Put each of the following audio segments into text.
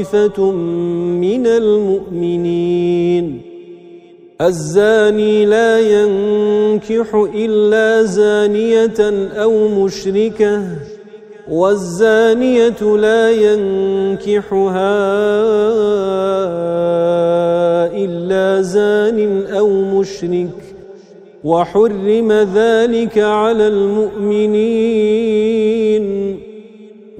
طائفة من المؤمنين. الزاني لا ينكح إلا زانية أو مشركة والزانية لا ينكحها إلا زان أو مشرك. وحرم ذلك على المؤمنين.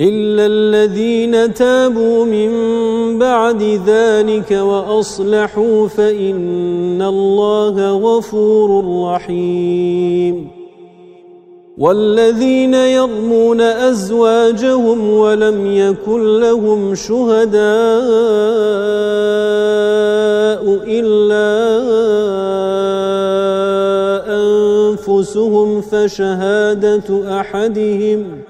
إلا الذين تابوا من بعد ذلك وأصلحوا فإن الله غفور رحيم. والذين يرمون أزواجهم ولم يكن لهم شهداء إلا أنفسهم فشهادة أحدهم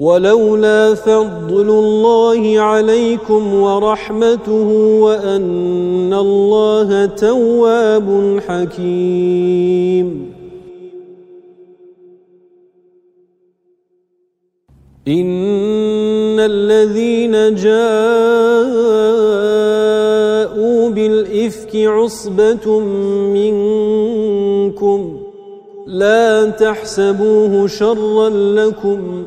ولولا فضل الله عليكم ورحمته وأن الله تواب حكيم. إن الذين جاءوا بالإفك عصبة منكم لا تحسبوه شرا لكم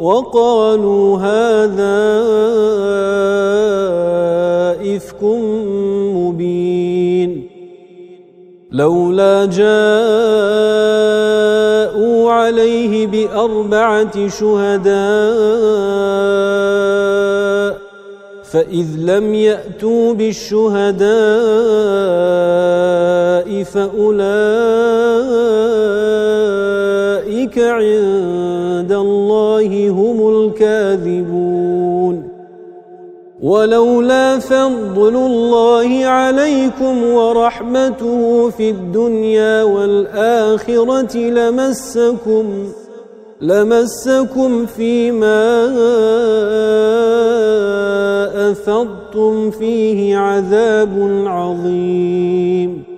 وقالوا هذا إفك مبين. لولا جاءوا عليه بأربعة شهداء فإذ لم يأتوا بالشهداء فأولئك عند الله هم الكاذبون. ولولا فضل الله عليكم ورحمته في الدنيا والآخرة لمسكم لمسكم فيما أفضتم فيه عذاب عظيم.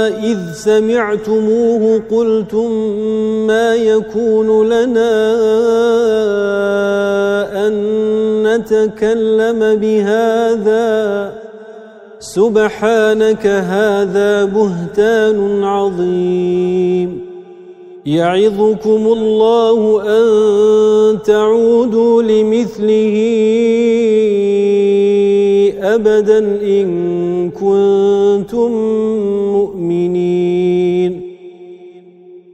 إذ سمعتموه قلتم ما يكون لنا أن نتكلم بهذا؟ سبحانك هذا بهتان عظيم. يعظكم الله أن تعودوا لمثله أبدا إن كنتم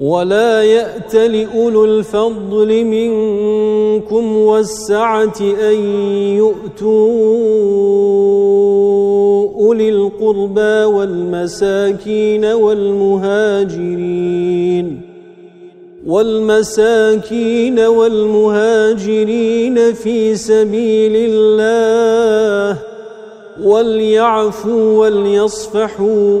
ولا يأت لأولو الفضل منكم والسعة أن يؤتوا أولي القربى والمساكين والمهاجرين والمساكين والمهاجرين في سبيل الله وليعفوا وليصفحوا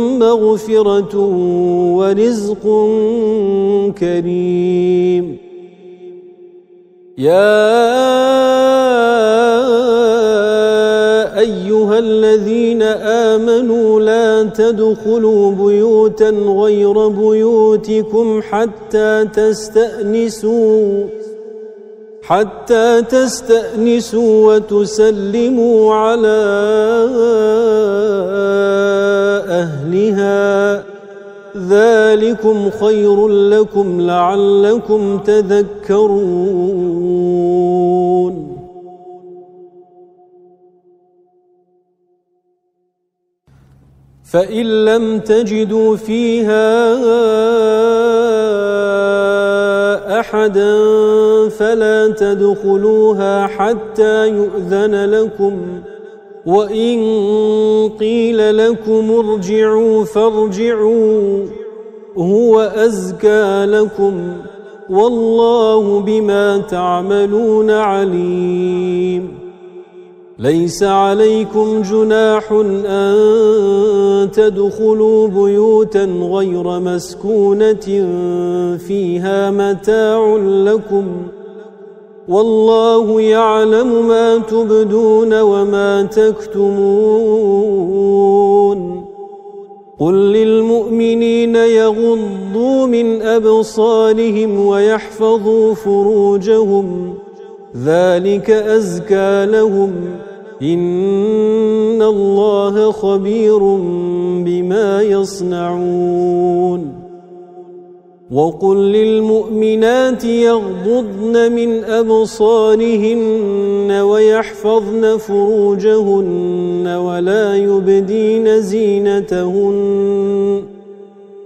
مغفرة ورزق كريم. يا أيها الذين آمنوا لا تدخلوا بيوتا غير بيوتكم حتى تستأنسوا حتى تستأنسوا وتسلموا على ذلكم خير لكم لعلكم تذكرون. فإن لم تجدوا فيها أحدا فلا تدخلوها حتى يؤذن لكم. وَإِن قِيلَ لَكُمْ ارْجِعُوا فَارْجِعُوا. هُوَ أَزْكَى لَكُمْ وَاللَّهُ بِمَا تَعْمَلُونَ عَلِيمٌ. لَيْسَ عَلَيْكُمْ جُنَاحٌ أَن تَدْخُلُوا بُيُوتًا غَيْرَ مَسْكُونَةٍ فِيهَا مَتَاعٌ لَكُمْ. والله يعلم ما تبدون وما تكتمون. قل للمؤمنين يغضوا من أبصارهم ويحفظوا فروجهم. ذلك أزكى لهم. إن الله خبير بما يصنعون. وقل للمؤمنات يغضضن من أبصارهن ويحفظن فروجهن ولا يبدين زينتهن.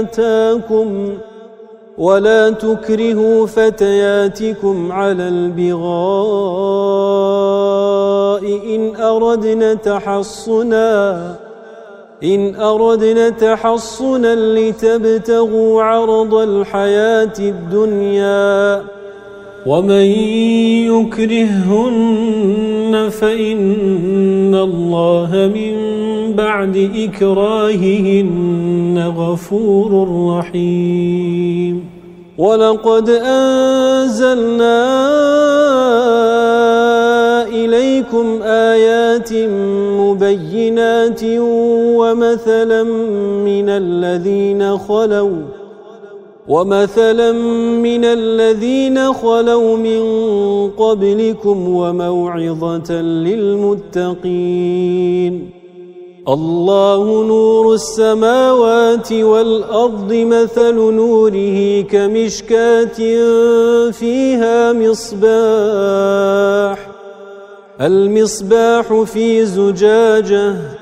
آتاكم ولا تكرهوا فتياتكم على البغاء إن أردنا تحصنا إن أردنا تحصنا لتبتغوا عرض الحياة الدنيا. ومن يكرهن فإن الله من بعد إكراههن غفور رحيم. ولقد أنزلنا إليكم آيات مبينات ومثلا من الذين خلوا ومثلا من الذين خلوا من قبلكم وموعظة للمتقين الله نور السماوات والأرض مثل نوره كمشكاة فيها مصباح المصباح في زجاجه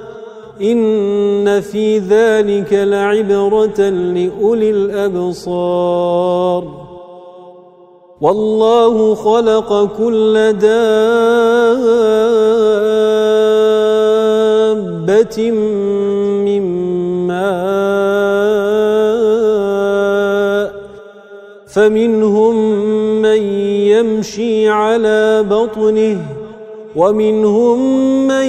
إن في ذلك لعبرة لأولي الأبصار. والله خلق كل دابة من ماء فمنهم من يمشي على بطنه ومنهم من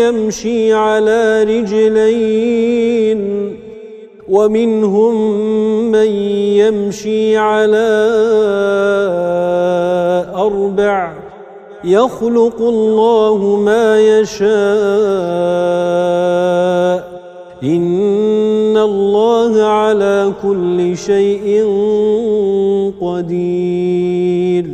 يمشي على رجلين ومنهم من يمشي على أربع يخلق الله ما يشاء إن الله على كل شيء قدير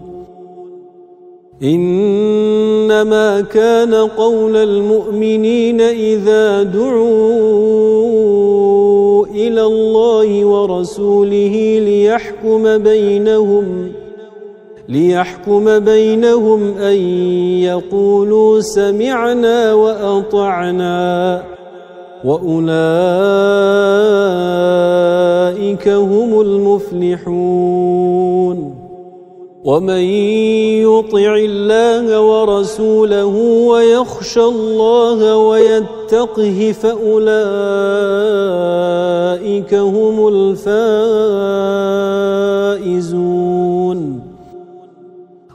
إنما كان قول المؤمنين إذا دعوا إلى الله ورسوله ليحكم بينهم ليحكم بينهم أن يقولوا سمعنا وأطعنا. وأولئك هم المفلحون. ومن يطع الله ورسوله ويخشى الله ويتقه فأولئك هم الفائزون.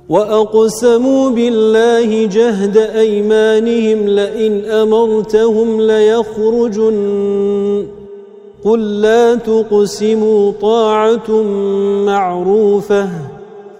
وأقسموا بالله جهد أيمانهم لئن أمرتهم ليخرجن. قل لا تقسموا طاعة معروفة.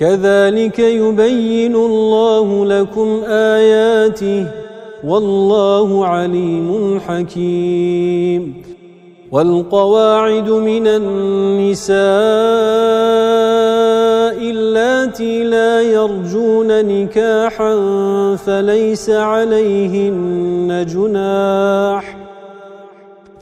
كَذَلِكَ يُبَيِّنُ اللَّهُ لَكُمْ آيَاتِهِ وَاللَّهُ عَلِيمٌ حَكِيمٌ. وَالْقَوَاعِدُ مِنَ النِّسَاءِ اللَّاتِي لَا يَرْجُونَ نِكَاحًا فَلَيْسَ عَلَيْهِنَّ جُنَاحٌ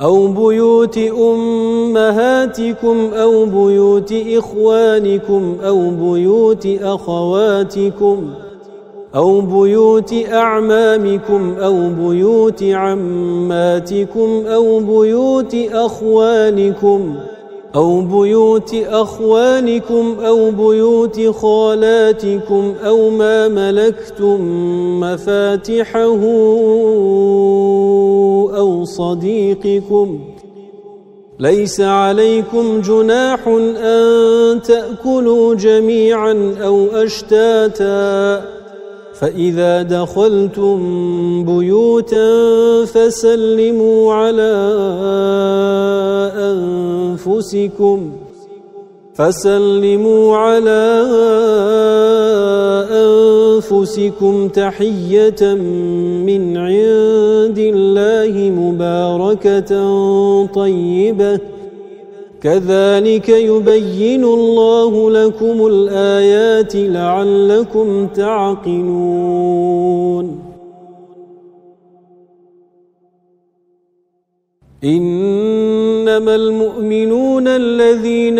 أو بيوت أمهاتكم أو بيوت إخوانكم أو بيوت أخواتكم أو بيوت أعمامكم أو بيوت عماتكم أو بيوت أخوانكم أو بيوت أخوانكم أو بيوت خالاتكم أو ما ملكتم مفاتحه صديقكم. ليس عليكم جناح أن تأكلوا جميعا أو أشتاتا. فإذا دخلتم بيوتا فسلموا على أنفسكم. فسلموا على أنفسكم تحية من عند الله مباركة طيبة. كذلك يبين الله لكم الآيات لعلكم تعقلون. إنما المؤمنون الذين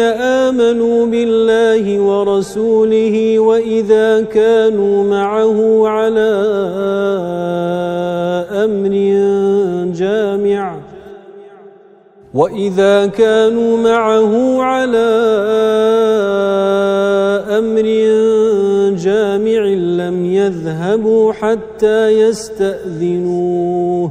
آمنوا بالله ورسوله وإذا كانوا معه على أمر جامع وَإِذَا كَانُوا مَعَهُ عَلَى أَمْرٍ جَامِعٍ لَّمْ يَذْهَبُوا حَتَّى يَسْتَأْذِنُوهُ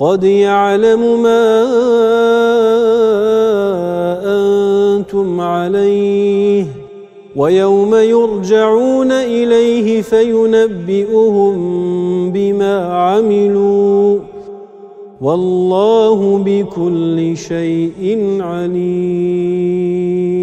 قَدْ يَعْلَمُ مَا أَنْتُمْ عَلَيْهِ وَيَوْمَ يُرْجَعُونَ إِلَيْهِ فَيُنَبِّئُهُم بِمَا عَمِلُوا وَاللَّهُ بِكُلِّ شَيْءٍ عَلِيمٌ.